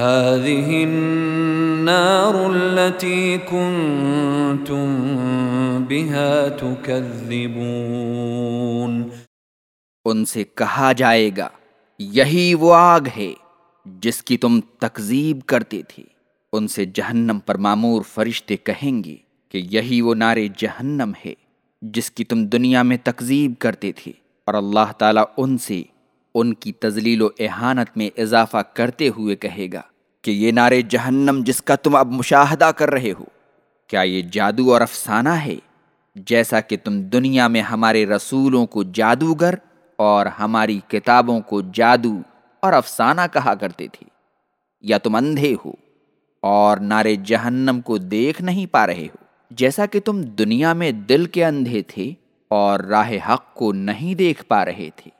هذه النار التي كنتم بها تكذبون. ان سے کہا جائے گا، یہی وہ آگ ہے جس کی تم تکذیب کرتے تھے۔ ان سے جہنم پر معمور فرشتے کہیں گے کہ یہی وہ نار جہنم ہے جس کی تم دنیا میں تکذیب کرتے تھے۔ اور اللہ تعالیٰ ان سے ان کی تزلیل و احانت میں اضافہ کرتے ہوئے کہے گا کہ یہ نار جہنم جس کا تم اب مشاہدہ کر رہے ہو، کیا یہ جادو اور افسانہ ہے؟ جیسا کہ تم دنیا میں ہمارے رسولوں کو جادوگر اور ہماری کتابوں کو جادو اور افسانہ کہا کرتے تھے۔ یا تم اندھے ہو اور نار جہنم کو دیکھ نہیں پا رہے ہو، جیسا کہ تم دنیا میں دل کے اندھے تھے اور راہ حق کو نہیں دیکھ پا رہے تھے۔